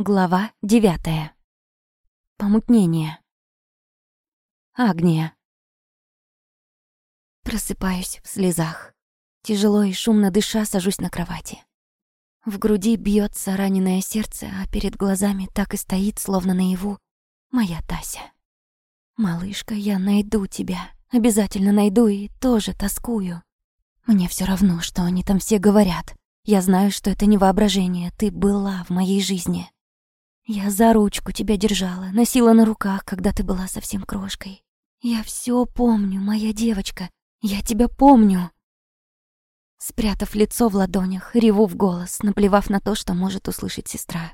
Глава девятая. Помутнение. Агния. Просыпаюсь в слезах. Тяжело и шумно дыша сажусь на кровати. В груди бьется раненое сердце, а перед глазами так и стоит, словно наяву, моя Тася. «Малышка, я найду тебя. Обязательно найду и тоже тоскую. Мне все равно, что они там все говорят. Я знаю, что это не воображение. Ты была в моей жизни. Я за ручку тебя держала, носила на руках, когда ты была совсем крошкой. Я все помню, моя девочка. Я тебя помню. Спрятав лицо в ладонях, реву в голос, наплевав на то, что может услышать сестра.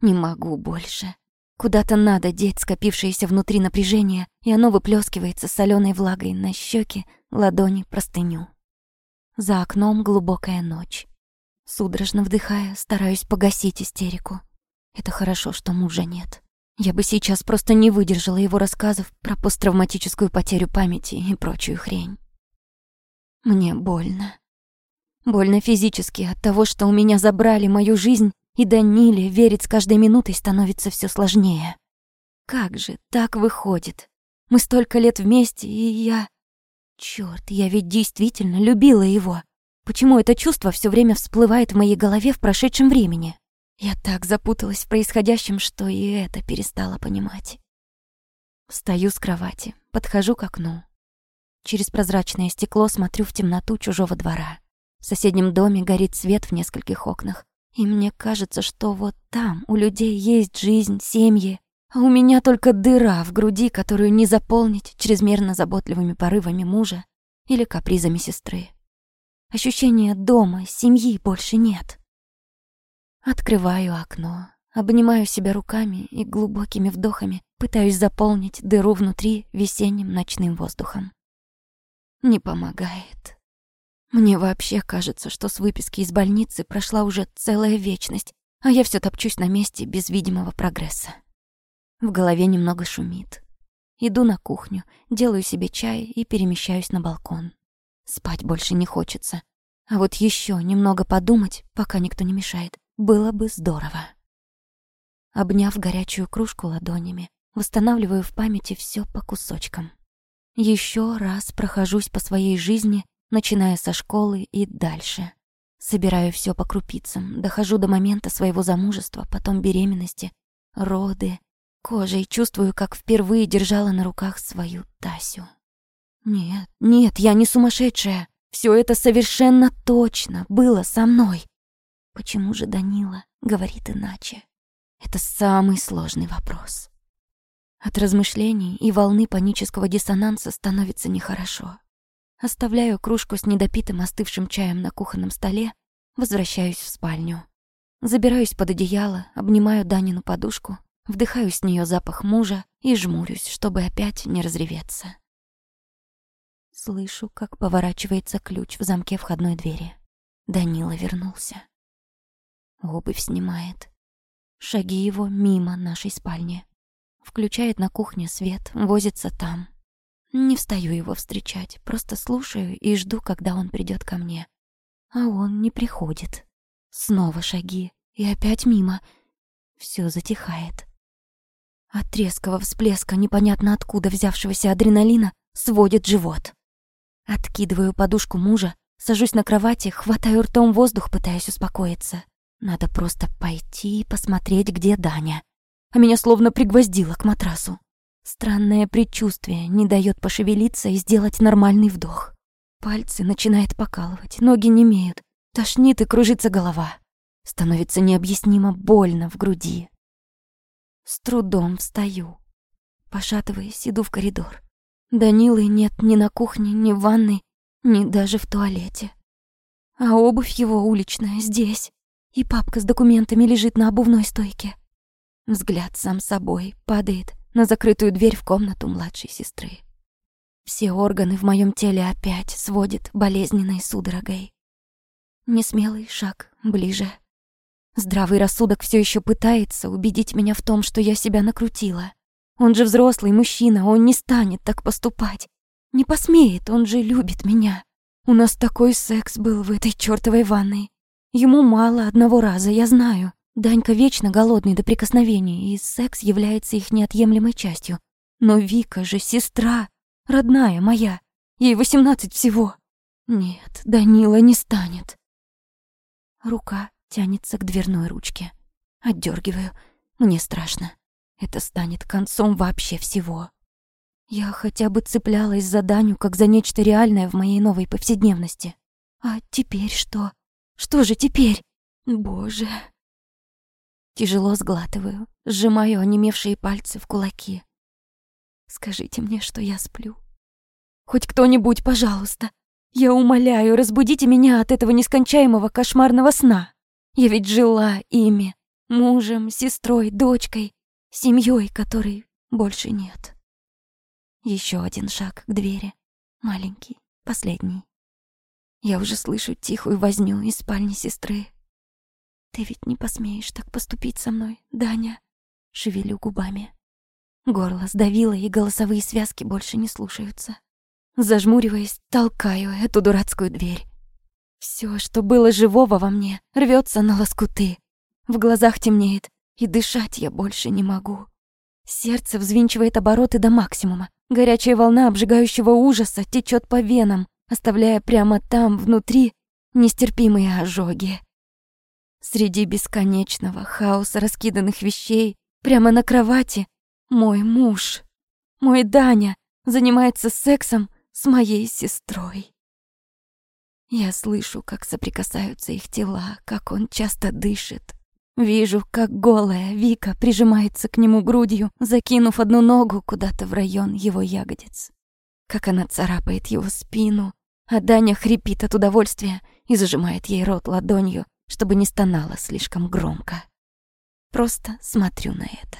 Не могу больше. Куда-то надо деть скопившееся внутри напряжение, и оно выплескивается соленой влагой на щеки, ладони, простыню. За окном глубокая ночь. Судорожно вдыхая, стараюсь погасить истерику. Это хорошо, что мужа нет. Я бы сейчас просто не выдержала его рассказов про посттравматическую потерю памяти и прочую хрень. Мне больно. Больно физически от того, что у меня забрали мою жизнь, и Даниле верить с каждой минутой становится все сложнее. Как же так выходит? Мы столько лет вместе, и я... Чёрт, я ведь действительно любила его. Почему это чувство все время всплывает в моей голове в прошедшем времени? Я так запуталась в происходящем, что и это перестала понимать. Встаю с кровати, подхожу к окну. Через прозрачное стекло смотрю в темноту чужого двора. В соседнем доме горит свет в нескольких окнах. И мне кажется, что вот там у людей есть жизнь, семьи, а у меня только дыра в груди, которую не заполнить чрезмерно заботливыми порывами мужа или капризами сестры. Ощущения дома, семьи больше нет. Открываю окно, обнимаю себя руками и глубокими вдохами пытаюсь заполнить дыру внутри весенним ночным воздухом. Не помогает. Мне вообще кажется, что с выписки из больницы прошла уже целая вечность, а я все топчусь на месте без видимого прогресса. В голове немного шумит. Иду на кухню, делаю себе чай и перемещаюсь на балкон. Спать больше не хочется. А вот еще немного подумать, пока никто не мешает, было бы здорово. Обняв горячую кружку ладонями, восстанавливаю в памяти все по кусочкам. Еще раз прохожусь по своей жизни, начиная со школы и дальше. Собираю все по крупицам, дохожу до момента своего замужества, потом беременности, роды. Кожей чувствую, как впервые держала на руках свою Тасю. Нет, нет, я не сумасшедшая. Все это совершенно точно было со мной. Почему же Данила говорит иначе? Это самый сложный вопрос. От размышлений и волны панического диссонанса становится нехорошо. Оставляю кружку с недопитым остывшим чаем на кухонном столе, возвращаюсь в спальню. Забираюсь под одеяло, обнимаю Данину подушку, вдыхаю с нее запах мужа и жмурюсь, чтобы опять не разреветься. Слышу, как поворачивается ключ в замке входной двери. Данила вернулся. Обувь снимает. Шаги его мимо нашей спальни. Включает на кухне свет, возится там. Не встаю его встречать, просто слушаю и жду, когда он придет ко мне. А он не приходит. Снова шаги. И опять мимо. Все затихает. От резкого всплеска непонятно откуда взявшегося адреналина сводит живот. Откидываю подушку мужа, сажусь на кровати, хватаю ртом воздух, пытаясь успокоиться. Надо просто пойти и посмотреть, где Даня. А меня словно пригвоздило к матрасу. Странное предчувствие не дает пошевелиться и сделать нормальный вдох. Пальцы начинает покалывать, ноги немеют, тошнит и кружится голова. Становится необъяснимо больно в груди. С трудом встаю. Пошатываясь, иду в коридор. Данилы нет ни на кухне, ни в ванной, ни даже в туалете. А обувь его уличная здесь и папка с документами лежит на обувной стойке. Взгляд сам собой падает на закрытую дверь в комнату младшей сестры. Все органы в моем теле опять сводит болезненной судорогой. Несмелый шаг ближе. Здравый рассудок все еще пытается убедить меня в том, что я себя накрутила. Он же взрослый мужчина, он не станет так поступать. Не посмеет, он же любит меня. У нас такой секс был в этой чёртовой ванной. Ему мало одного раза, я знаю. Данька вечно голодный до прикосновений, и секс является их неотъемлемой частью. Но Вика же сестра, родная моя. Ей восемнадцать всего. Нет, Данила не станет. Рука тянется к дверной ручке. Отдергиваю. Мне страшно. Это станет концом вообще всего. Я хотя бы цеплялась за Даню, как за нечто реальное в моей новой повседневности. А теперь что? Что же теперь? Боже. Тяжело сглатываю, сжимаю онемевшие пальцы в кулаки. Скажите мне, что я сплю. Хоть кто-нибудь, пожалуйста. Я умоляю, разбудите меня от этого нескончаемого кошмарного сна. Я ведь жила ими, мужем, сестрой, дочкой, семьей, которой больше нет. Еще один шаг к двери, маленький, последний. Я уже слышу тихую возню из спальни сестры. Ты ведь не посмеешь так поступить со мной, Даня? Шевелю губами. Горло сдавило, и голосовые связки больше не слушаются. Зажмуриваясь, толкаю эту дурацкую дверь. Все, что было живого во мне, рвется на лоскуты. В глазах темнеет, и дышать я больше не могу. Сердце взвинчивает обороты до максимума. Горячая волна обжигающего ужаса течет по венам, оставляя прямо там, внутри, нестерпимые ожоги. Среди бесконечного хаоса раскиданных вещей, прямо на кровати, мой муж, мой Даня, занимается сексом с моей сестрой. Я слышу, как соприкасаются их тела, как он часто дышит. Вижу, как голая Вика прижимается к нему грудью, закинув одну ногу куда-то в район его ягодиц. Как она царапает его спину, а Даня хрипит от удовольствия и зажимает ей рот ладонью, чтобы не стонала слишком громко. Просто смотрю на это.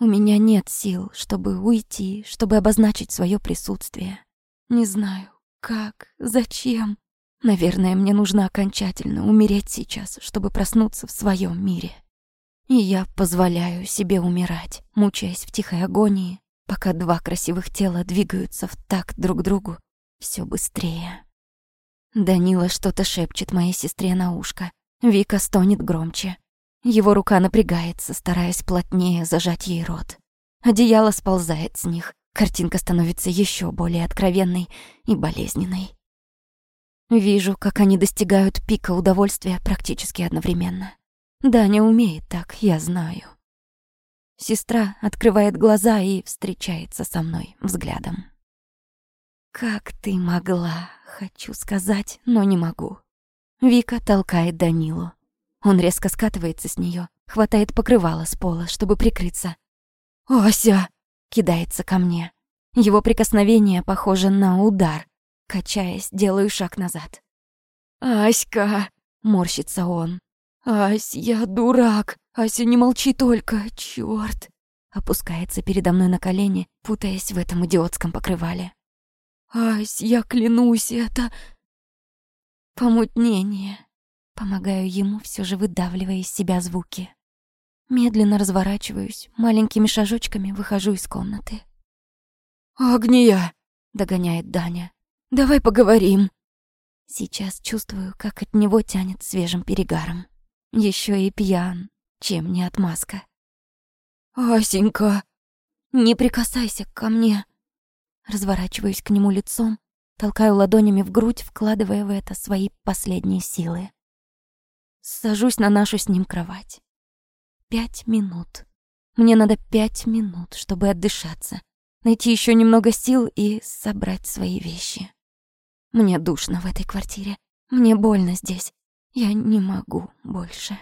У меня нет сил, чтобы уйти, чтобы обозначить свое присутствие. Не знаю, как, зачем. Наверное, мне нужно окончательно умереть сейчас, чтобы проснуться в своем мире. И я позволяю себе умирать, мучаясь в тихой агонии, пока два красивых тела двигаются в такт друг другу все быстрее. Данила что-то шепчет моей сестре на ушко. Вика стонет громче. Его рука напрягается, стараясь плотнее зажать ей рот. Одеяло сползает с них. Картинка становится еще более откровенной и болезненной. Вижу, как они достигают пика удовольствия практически одновременно. Даня умеет так, я знаю. Сестра открывает глаза и встречается со мной взглядом. «Как ты могла?» — хочу сказать, но не могу. Вика толкает Данилу. Он резко скатывается с нее, хватает покрывало с пола, чтобы прикрыться. «Ася!» — кидается ко мне. Его прикосновение похоже на удар. Качаясь, делаю шаг назад. «Аська!» — морщится он. «Ась, я дурак! Ася, не молчи только, чёрт!» Опускается передо мной на колени, путаясь в этом идиотском покрывале. «Ась, я клянусь, это...» Помутнение. Помогаю ему, все же выдавливая из себя звуки. Медленно разворачиваюсь, маленькими шажочками выхожу из комнаты. «Агния!» — догоняет Даня. «Давай поговорим!» Сейчас чувствую, как от него тянет свежим перегаром. Еще и пьян, чем не отмазка. «Асенька!» «Не прикасайся ко мне!» Разворачиваюсь к нему лицом, толкаю ладонями в грудь, вкладывая в это свои последние силы. Сажусь на нашу с ним кровать. Пять минут. Мне надо пять минут, чтобы отдышаться, найти еще немного сил и собрать свои вещи. Мне душно в этой квартире. Мне больно здесь. Я не могу больше.